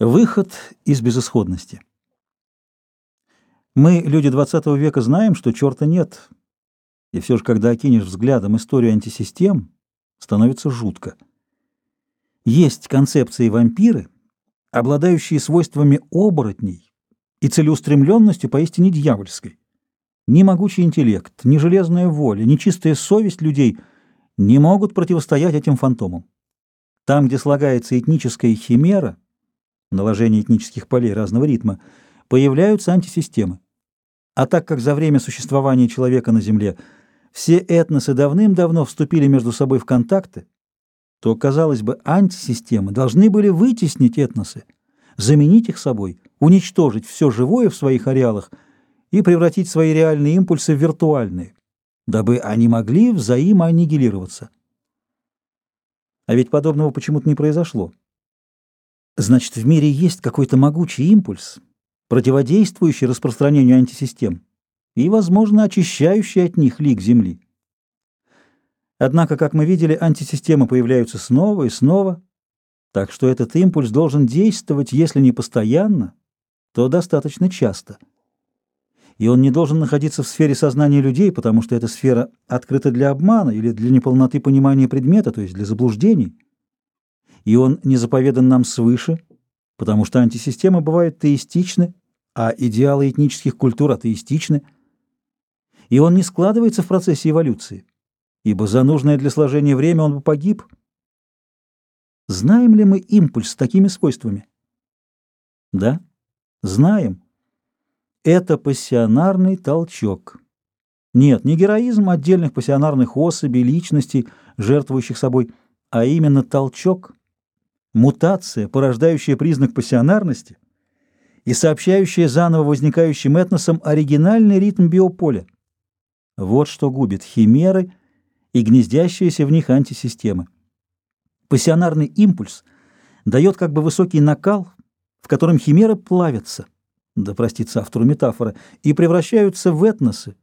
Выход из безысходности. Мы, люди XX века, знаем, что черта нет. И все же, когда окинешь взглядом историю антисистем, становится жутко. Есть концепции вампиры, обладающие свойствами оборотней и целеустремленностью поистине дьявольской. Ни могучий интеллект, ни железная воля, ни чистая совесть людей не могут противостоять этим фантомам. Там, где слагается этническая химера – наложение этнических полей разного ритма, появляются антисистемы. А так как за время существования человека на Земле все этносы давным-давно вступили между собой в контакты, то, казалось бы, антисистемы должны были вытеснить этносы, заменить их собой, уничтожить все живое в своих ареалах и превратить свои реальные импульсы в виртуальные, дабы они могли взаимоаннигилироваться. А ведь подобного почему-то не произошло. Значит, в мире есть какой-то могучий импульс, противодействующий распространению антисистем и, возможно, очищающий от них лик Земли. Однако, как мы видели, антисистемы появляются снова и снова, так что этот импульс должен действовать, если не постоянно, то достаточно часто. И он не должен находиться в сфере сознания людей, потому что эта сфера открыта для обмана или для неполноты понимания предмета, то есть для заблуждений и он не заповедан нам свыше, потому что антисистемы бывают теистичны, а идеалы этнических культур атеистичны. И он не складывается в процессе эволюции, ибо за нужное для сложения время он бы погиб. Знаем ли мы импульс с такими свойствами? Да, знаем. Это пассионарный толчок. Нет, не героизм отдельных пассионарных особей, личностей, жертвующих собой, а именно толчок, мутация, порождающая признак пассионарности и сообщающая заново возникающим этносам оригинальный ритм биополя. Вот что губит химеры и гнездящиеся в них антисистемы. Пассионарный импульс дает как бы высокий накал, в котором химеры плавятся, да простится автору метафора, и превращаются в этносы,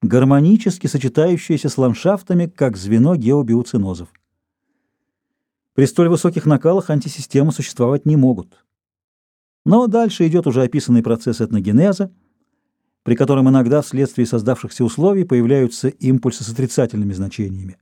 гармонически сочетающиеся с ландшафтами, как звено геобиоцинозов. При столь высоких накалах антисистемы существовать не могут. Но дальше идет уже описанный процесс этногенеза, при котором иногда вследствие создавшихся условий появляются импульсы с отрицательными значениями.